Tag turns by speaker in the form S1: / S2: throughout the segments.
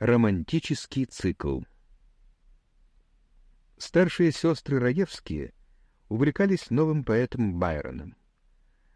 S1: Романтический цикл Старшие сестры Раевские увлекались новым поэтом Байроном.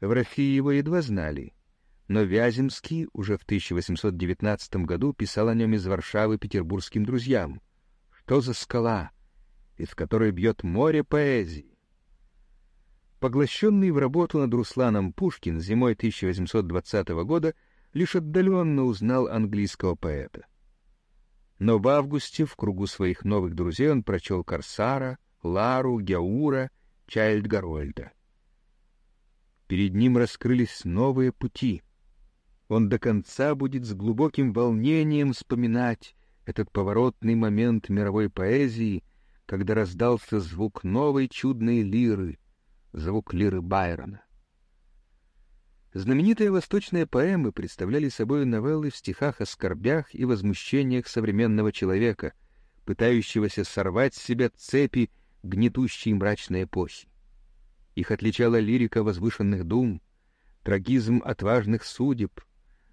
S1: В России его едва знали, но Вяземский уже в 1819 году писал о нем из Варшавы петербургским друзьям. «Что за скала, из которой бьет море поэзии?» Поглощенный в работу над Русланом Пушкин зимой 1820 года лишь отдаленно узнал английского поэта но в августе в кругу своих новых друзей он прочел Корсара, Лару, Гяура, Чайльд Гарольда. Перед ним раскрылись новые пути. Он до конца будет с глубоким волнением вспоминать этот поворотный момент мировой поэзии, когда раздался звук новой чудной лиры, звук лиры Байрона. Знаменитые восточные поэмы представляли собой новеллы в стихах о скорбях и возмущениях современного человека, пытающегося сорвать с себя цепи гнетущей мрачной эпохи. Их отличала лирика возвышенных дум, трагизм отважных судеб,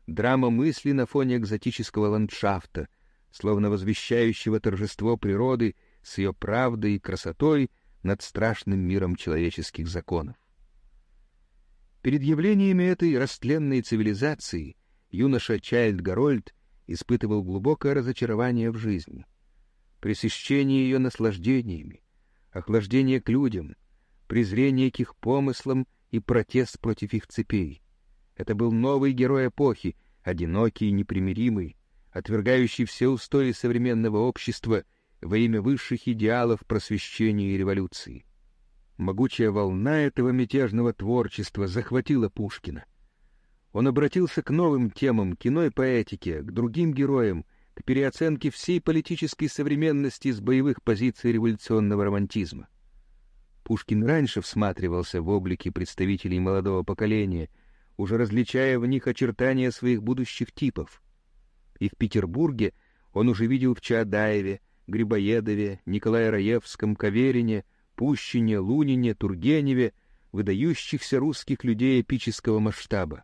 S1: драма мысли на фоне экзотического ландшафта, словно возвещающего торжество природы с ее правдой и красотой над страшным миром человеческих законов. Перед явлениями этой растленной цивилизации юноша Чайльд Гарольд испытывал глубокое разочарование в жизни. Пресыщение ее наслаждениями, охлаждение к людям, презрение к их помыслам и протест против их цепей. Это был новый герой эпохи, одинокий и непримиримый, отвергающий все устои современного общества во имя высших идеалов просвещения и революции. Могучая волна этого мятежного творчества захватила Пушкина. Он обратился к новым темам кино и поэтики, к другим героям, к переоценке всей политической современности с боевых позиций революционного романтизма. Пушкин раньше всматривался в облики представителей молодого поколения, уже различая в них очертания своих будущих типов. И в Петербурге он уже видел в Чаадаеве, Грибоедове, Николае Раевском, Каверине — Пущине, Лунине, Тургеневе, выдающихся русских людей эпического масштаба.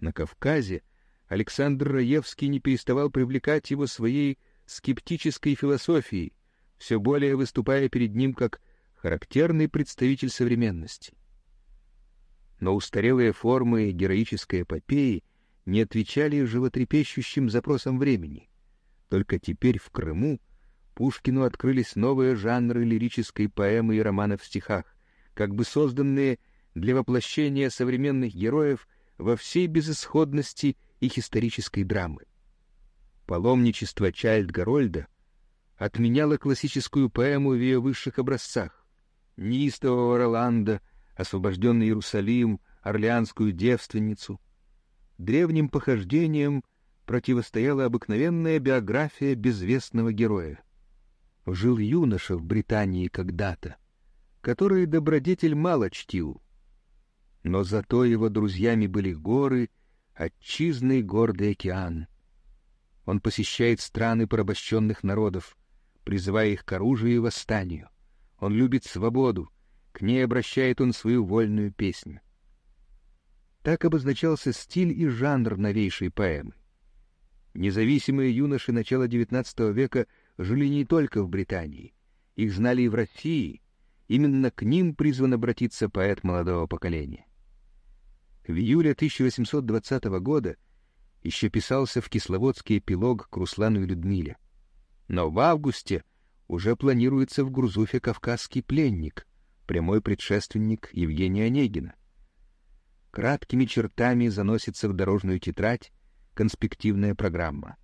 S1: На Кавказе Александр Раевский не переставал привлекать его своей скептической философией, все более выступая перед ним как характерный представитель современности. Но устарелые формы героической эпопеи не отвечали животрепещущим запросам времени. Только теперь в Крыму Пушкину открылись новые жанры лирической поэмы и романа в стихах, как бы созданные для воплощения современных героев во всей безысходности их исторической драмы. Паломничество Чайльд Гарольда отменяло классическую поэму в ее высших образцах. Неистового Роланда, освобожденный Иерусалим, Орлеанскую девственницу. Древним похождениям противостояла обыкновенная биография безвестного героя жил юноша в Британии когда-то, который добродетель мало чтил. Но зато его друзьями были горы, отчизный гордый океан. Он посещает страны порабощенных народов, призывая их к оружию и восстанию. Он любит свободу, к ней обращает он свою вольную песню. Так обозначался стиль и жанр новейшей поэмы. Независимые юноши начала XIX века — жили не только в Британии. Их знали и в России. Именно к ним призван обратиться поэт молодого поколения. В июле 1820 года еще писался в Кисловодский эпилог к Руслану и Людмиле. Но в августе уже планируется в Грузуфе «Кавказский пленник», прямой предшественник Евгения Онегина. Краткими чертами заносится в дорожную тетрадь конспективная программа.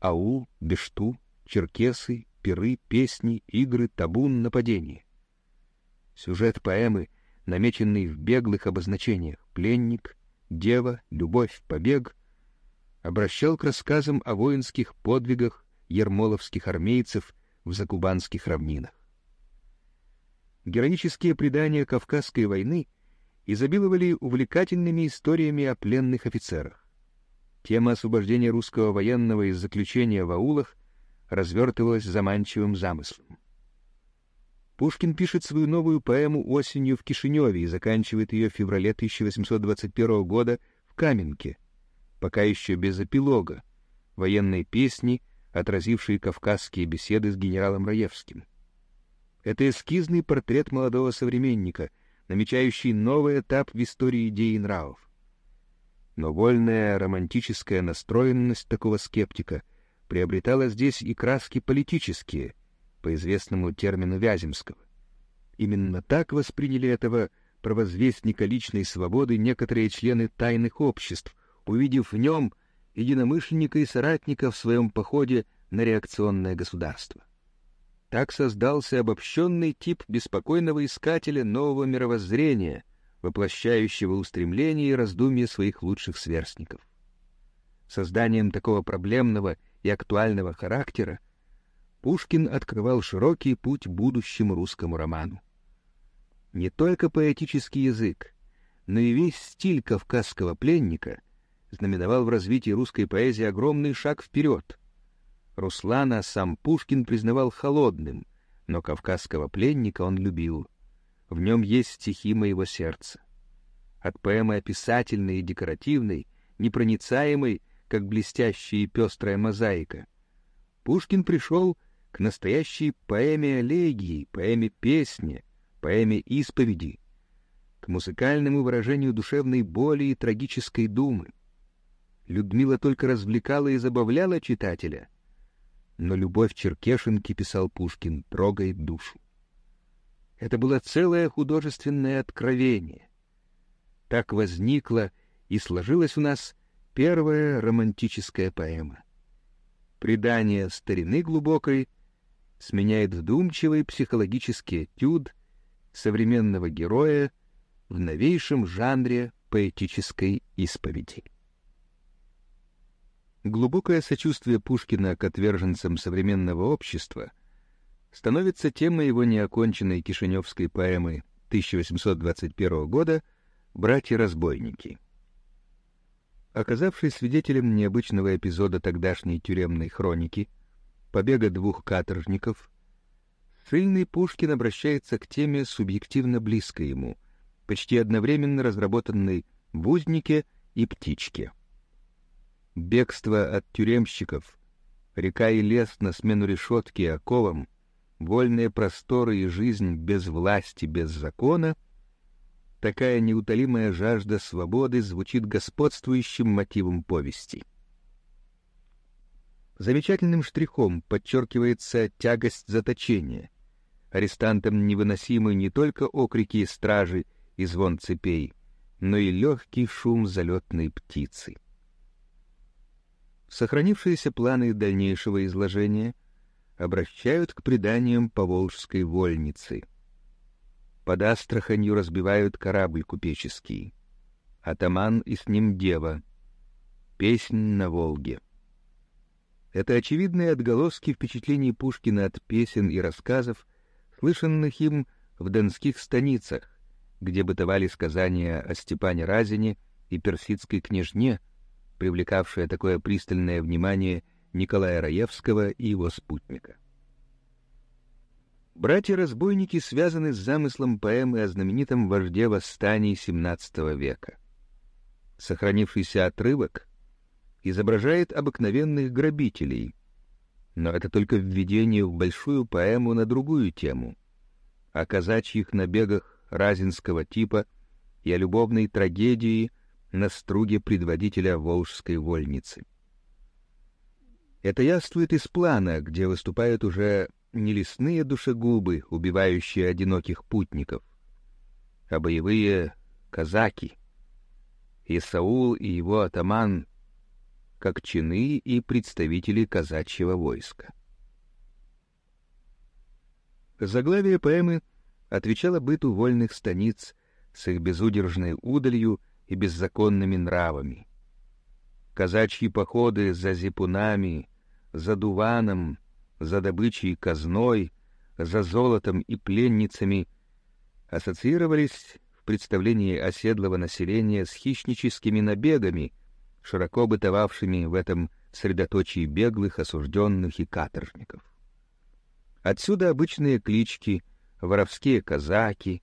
S1: Аул, Бешту, черкесы, пиры, песни, игры, табун, нападение. Сюжет поэмы, намеченный в беглых обозначениях «пленник», «дева», «любовь», «побег», обращал к рассказам о воинских подвигах ермоловских армейцев в закубанских равнинах. Героические предания Кавказской войны изобиловали увлекательными историями о пленных офицерах. Тема освобождения русского военного из заключения в аулах развертывалась заманчивым замыслом. Пушкин пишет свою новую поэму осенью в Кишиневе и заканчивает ее в феврале 1821 года в Каменке, пока еще без эпилога, военной песни, отразившие кавказские беседы с генералом Раевским. Это эскизный портрет молодого современника, намечающий новый этап в истории идей и нравов. Но вольная романтическая настроенность такого скептика приобретала здесь и краски политические, по известному термину Вяземского. Именно так восприняли этого провозвестника личной свободы некоторые члены тайных обществ, увидев в нем единомышленника и соратника в своем походе на реакционное государство. Так создался обобщенный тип беспокойного искателя нового мировоззрения, воплощающего устремления и раздумья своих лучших сверстников. Созданием такого проблемного и актуального характера Пушкин открывал широкий путь будущему русскому роману. Не только поэтический язык, но и весь стиль кавказского пленника знаменовал в развитии русской поэзии огромный шаг вперед. Руслана сам Пушкин признавал холодным, но кавказского пленника он любил. В нем есть стихи моего сердца. От поэмы описательной и декоративной, непроницаемой, как блестящая и пестрая мозаика, Пушкин пришел к настоящей поэме элегии, поэме песни, поэме исповеди, к музыкальному выражению душевной боли и трагической думы. Людмила только развлекала и забавляла читателя, но любовь Черкешенки, писал Пушкин, трогает душу. Это было целое художественное откровение. Так возникла и сложилась у нас первая романтическая поэма. Предание старины глубокой сменяет вдумчивый психологический этюд современного героя в новейшем жанре поэтической исповеди. Глубокое сочувствие Пушкина к отверженцам современного общества становится темой его неоконченной кишиневской поэмы 1821 года «Братья-разбойники». Оказавшись свидетелем необычного эпизода тогдашней тюремной хроники, побега двух каторжников, Сильный Пушкин обращается к теме субъективно близкой ему, почти одновременно разработанной в «Узнике» и «Птичке». Бегство от тюремщиков, река и лес на смену решетки и оковам, вольные просторы и жизнь без власти, без закона — такая неутолимая жажда свободы звучит господствующим мотивом повести. Замечательным штрихом подчеркивается тягость заточения, арестантам невыносимы не только окрики стражи и звон цепей, но и легкий шум залетной птицы. Сохранившиеся планы дальнейшего изложения обращают к преданиям поволжской вольницы. Под Астраханью разбивают корабль купеческий. Атаман и с ним дева. Песнь на Волге. Это очевидные отголоски впечатлений Пушкина от песен и рассказов, слышанных им в донских станицах, где бытовали сказания о Степане Разине и персидской княжне, привлекавшие такое пристальное внимание Николая Раевского и его спутника. Братья-разбойники связаны с замыслом поэмы о знаменитом вожде восстаний XVII века. Сохранившийся отрывок изображает обыкновенных грабителей, но это только введение в большую поэму на другую тему — о казачьих набегах разинского типа и о любовной трагедии на струге предводителя Волжской вольницы. Это яствует из плана, где выступают уже не лесные душегубы, убивающие одиноких путников, а боевые казаки. И Саул, и его атаман как чины и представители казачьего войска. Заглавие поэмы отвечало быту вольных станиц с их безудержной удалью и беззаконными нравами. Казачьи походы за зипунами, за дуваном, за добычей казной, за золотом и пленницами ассоциировались в представлении оседлого населения с хищническими набегами — широко бытовавшими в этом средоточии беглых, осужденных и каторжников. Отсюда обычные клички «воровские казаки»,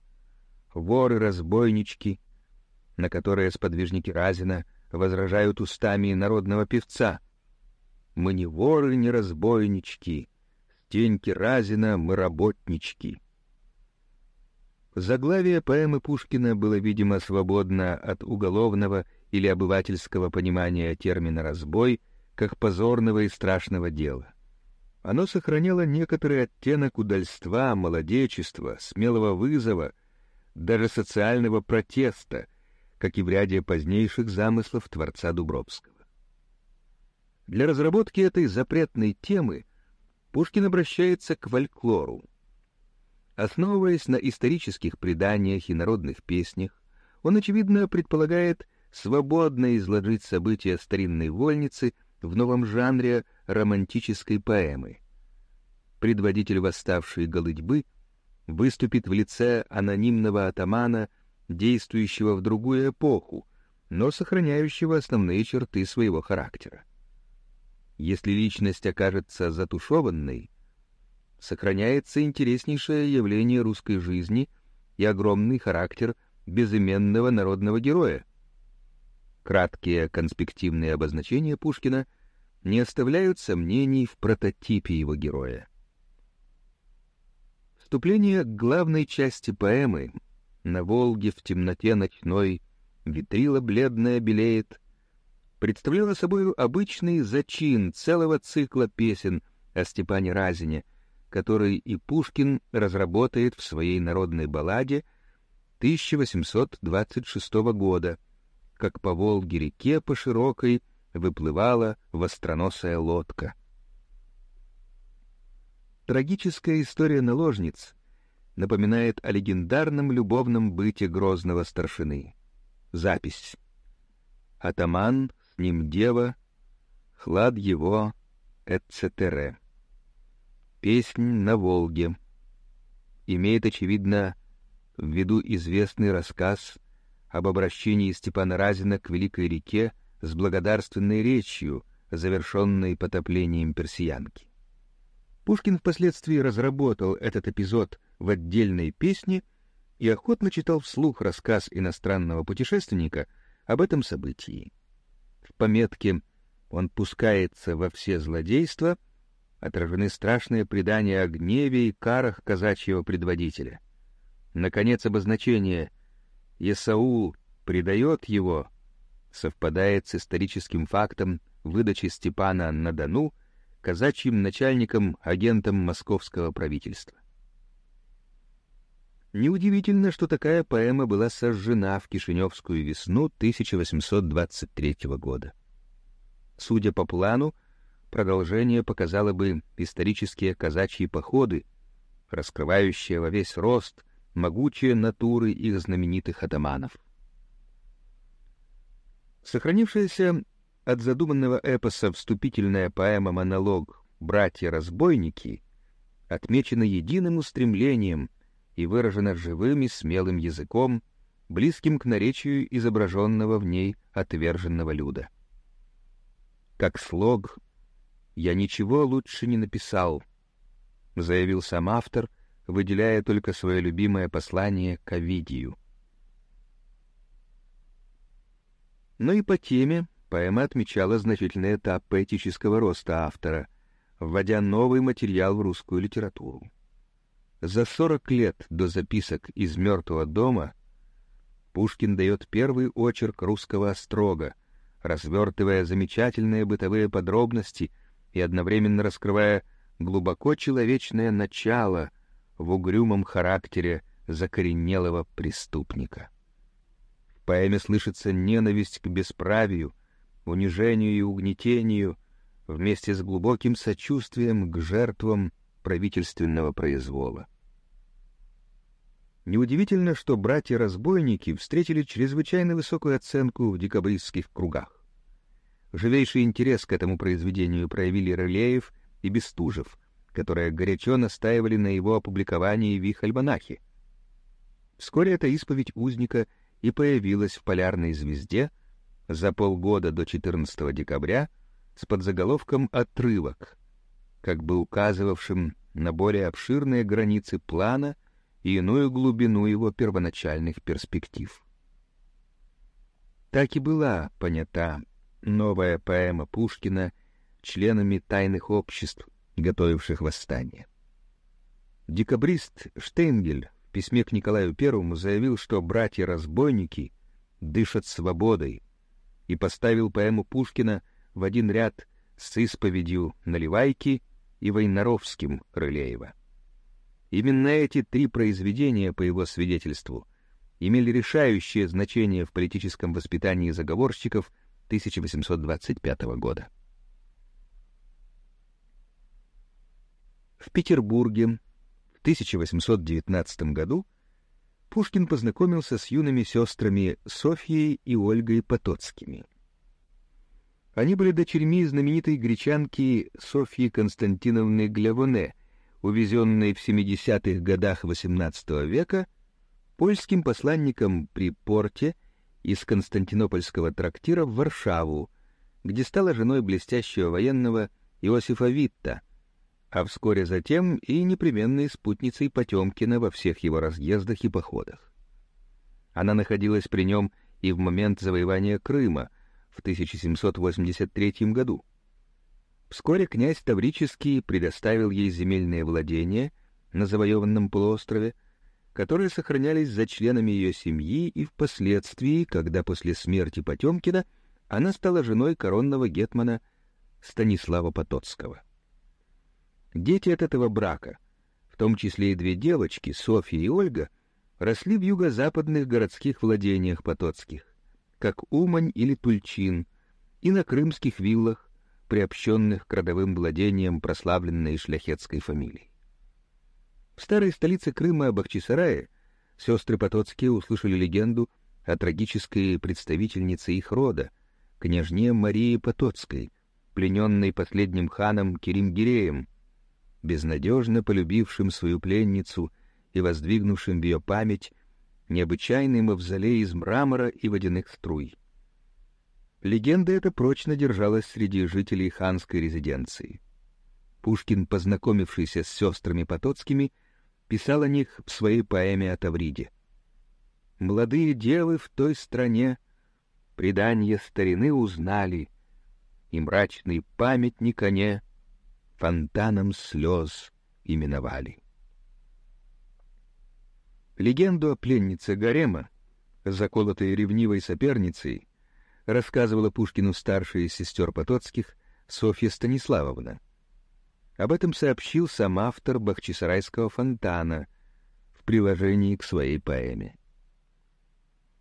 S1: «воры-разбойнички», на которые сподвижники Разина возражают устами народного певца. Мы не воры, не разбойнички, Стеньки Разина мы работнички. Заглавие поэмы Пушкина было, видимо, свободно от уголовного или обывательского понимания термина «разбой» как позорного и страшного дела. Оно сохраняло некоторый оттенок удальства, молодечества, смелого вызова, даже социального протеста, как и в ряде позднейших замыслов творца Дубровского. Для разработки этой запретной темы Пушкин обращается к фольклору. Основываясь на исторических преданиях и народных песнях, он, очевидно, предполагает свободно изложить события старинной вольницы в новом жанре романтической поэмы. Предводитель восставшей голытьбы выступит в лице анонимного атамана, действующего в другую эпоху, но сохраняющего основные черты своего характера. Если личность окажется затушеванной, сохраняется интереснейшее явление русской жизни и огромный характер безыменного народного героя. Краткие конспективные обозначения Пушкина не оставляют сомнений в прототипе его героя. Вступление к главной части поэмы «На Волге в темноте ночной витрила бледная белеет» представляла собой обычный зачин целого цикла песен о Степане Разине, который и Пушкин разработает в своей народной балладе 1826 года, как по Волге-реке по широкой выплывала востроносая лодка. Трагическая история наложниц напоминает о легендарном любовном быте грозного старшины. Запись. Атаман ним дева, хлад его, etc. Песнь на Волге. Имеет, очевидно, в виду известный рассказ об обращении Степана Разина к Великой реке с благодарственной речью, завершенной потоплением персиянки. Пушкин впоследствии разработал этот эпизод в отдельной песне и охотно читал вслух рассказ иностранного путешественника об этом событии пометке «Он пускается во все злодейства» отражены страшные предания о гневе и карах казачьего предводителя. Наконец, обозначение «Есаул предает его» совпадает с историческим фактом выдачи Степана на Дону казачьим начальником-агентом московского правительства. Неудивительно, что такая поэма была сожжена в Кишиневскую весну 1823 года. Судя по плану, продолжение показало бы исторические казачьи походы, раскрывающие во весь рост могучие натуры их знаменитых атаманов. Сохранившаяся от задуманного эпоса вступительная поэма-монолог «Братья-разбойники» отмечена единым устремлением — и выражена живым и смелым языком, близким к наречию изображенного в ней отверженного люда. Как слог «Я ничего лучше не написал», — заявил сам автор, выделяя только свое любимое послание к Овидию. Но и по теме поэма отмечала значительный этап поэтического роста автора, вводя новый материал в русскую литературу. За сорок лет до записок из «Мертвого дома» Пушкин дает первый очерк русского острога, развертывая замечательные бытовые подробности и одновременно раскрывая глубоко человечное начало в угрюмом характере закоренелого преступника. В поэме слышится ненависть к бесправию, унижению и угнетению, вместе с глубоким сочувствием к жертвам правительственного произвола. Неудивительно, что братья-разбойники встретили чрезвычайно высокую оценку в декабристских кругах. Живейший интерес к этому произведению проявили Рылеев и Бестужев, которые горячо настаивали на его опубликовании в их альманахе. Вскоре эта исповедь узника и появилась в «Полярной звезде» за полгода до 14 декабря с подзаголовком «Отрывок», как бы указывавшим на более обширные границы плана и иную глубину его первоначальных перспектив. Так и была понята новая поэма Пушкина членами тайных обществ, готовивших восстание. Декабрист Штейнгель в письме к Николаю I заявил, что братья-разбойники дышат свободой, и поставил поэму Пушкина в один ряд с исповедью Наливайки и Войнаровским Рылеева. Именно эти три произведения, по его свидетельству, имели решающее значение в политическом воспитании заговорщиков 1825 года. В Петербурге в 1819 году Пушкин познакомился с юными сестрами Софьей и Ольгой Потоцкими. Они были дочерьми знаменитой гречанки Софьи Константиновны Глявоне, увезенной в 70-х годах XVIII века польским посланником при порте из Константинопольского трактира в Варшаву, где стала женой блестящего военного Иосифа Витта, а вскоре затем и непременной спутницей Потемкина во всех его разъездах и походах. Она находилась при нем и в момент завоевания Крыма в 1783 году. Вскоре князь Таврический предоставил ей земельные владения на завоеванном полуострове, которые сохранялись за членами ее семьи и впоследствии, когда после смерти Потемкина она стала женой коронного гетмана Станислава Потоцкого. Дети от этого брака, в том числе и две девочки, Софья и Ольга, росли в юго-западных городских владениях Потоцких, как Умань или Тульчин, и на крымских виллах, приобщенных к родовым владениям прославленной шляхетской фамилии. В старой столице Крыма Бахчисарае сестры Потоцкие услышали легенду о трагической представительнице их рода, княжне Марии Потоцкой, плененной последним ханом Керимгиреем, безнадежно полюбившим свою пленницу и воздвигнувшим в ее память необычайный мавзолей из мрамора и водяных струй. Легенда эта прочно держалась среди жителей ханской резиденции. Пушкин, познакомившийся с сестрами Потоцкими, писал о них в своей поэме о Тавриде. «Молодые девы в той стране предания старины узнали, и мрачный памятник они фонтаном слез именовали. Легенду о пленнице Гарема, заколотой ревнивой соперницей, рассказывала Пушкину старшая из сестер Потоцких Софья Станиславовна. Об этом сообщил сам автор Бахчисарайского фонтана в приложении к своей поэме.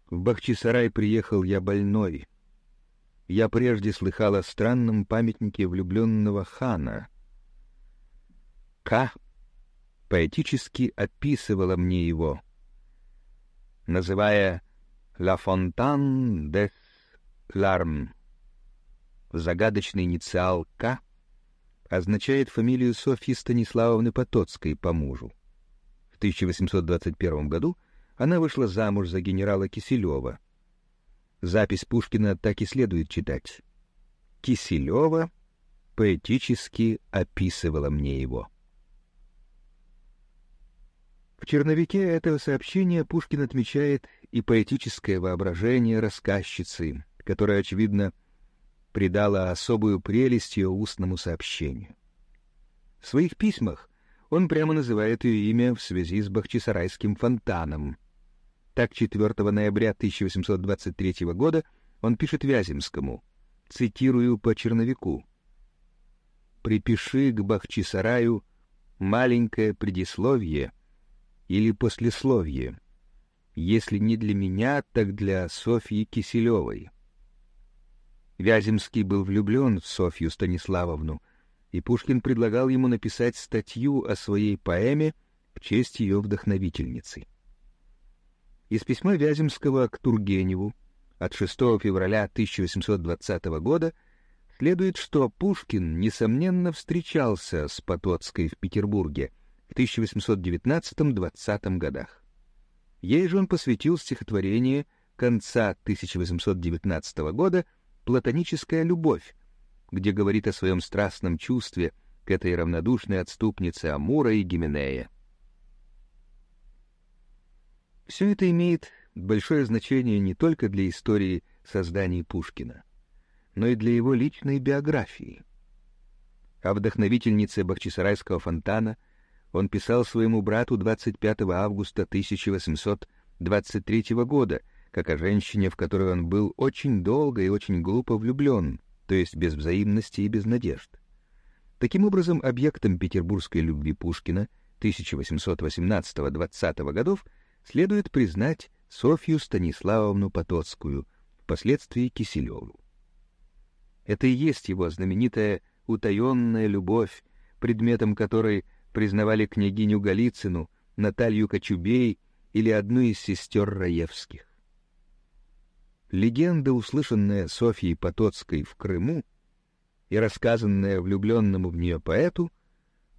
S1: В Бахчисарай приехал я больной. Я прежде слыхал о странном памятнике влюбленного хана — к поэтически описывала мне его, называя «La Fontaine des Larmes». Загадочный инициал «К» означает фамилию Софьи Станиславовны Потоцкой по мужу. В 1821 году она вышла замуж за генерала Киселева. Запись Пушкина так и следует читать. Киселева поэтически описывала мне его. В черновике этого сообщения Пушкин отмечает и поэтическое воображение рассказчицы, которое, очевидно, придало особую прелесть ее устному сообщению. В своих письмах он прямо называет ее имя в связи с Бахчисарайским фонтаном. Так, 4 ноября 1823 года он пишет Вяземскому, цитирую по черновику, «Припиши к Бахчисараю маленькое предисловие — или послесловие. Если не для меня, так для Софьи Киселевой. Вяземский был влюблен в Софью Станиславовну, и Пушкин предлагал ему написать статью о своей поэме в честь ее вдохновительницы. Из письма Вяземского к Тургеневу от 6 февраля 1820 года следует, что Пушкин, несомненно, встречался с Потоцкой в Петербурге в 1819-20 годах. Ей же он посвятил стихотворение конца 1819 года «Платоническая любовь», где говорит о своем страстном чувстве к этой равнодушной отступнице Амура и Гименея. Все это имеет большое значение не только для истории создания Пушкина, но и для его личной биографии. О вдохновительнице Бахчисарайского фонтана он писал своему брату 25 августа 1823 года, как о женщине, в которую он был очень долго и очень глупо влюблен, то есть без взаимности и без надежд. Таким образом, объектом петербургской любви Пушкина 1818-20 годов следует признать Софью Станиславовну Потоцкую, впоследствии Киселеву. Это и есть его знаменитая утаенная любовь, предметом которой признавали княгиню Голицыну, Наталью Кочубей или одну из сестер Раевских. Легенда, услышанная Софьей Потоцкой в Крыму и рассказанная влюбленному в нее поэту,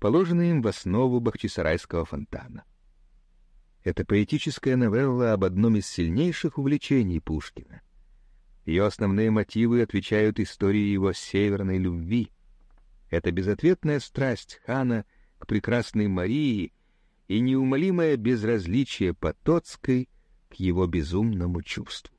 S1: положена им в основу Бахчисарайского фонтана. Это поэтическая новелла об одном из сильнейших увлечений Пушкина. Ее основные мотивы отвечают истории его северной любви. Это безответная страсть хана к прекрасной Марии и неумолимое безразличие Потоцкой к его безумному чувству.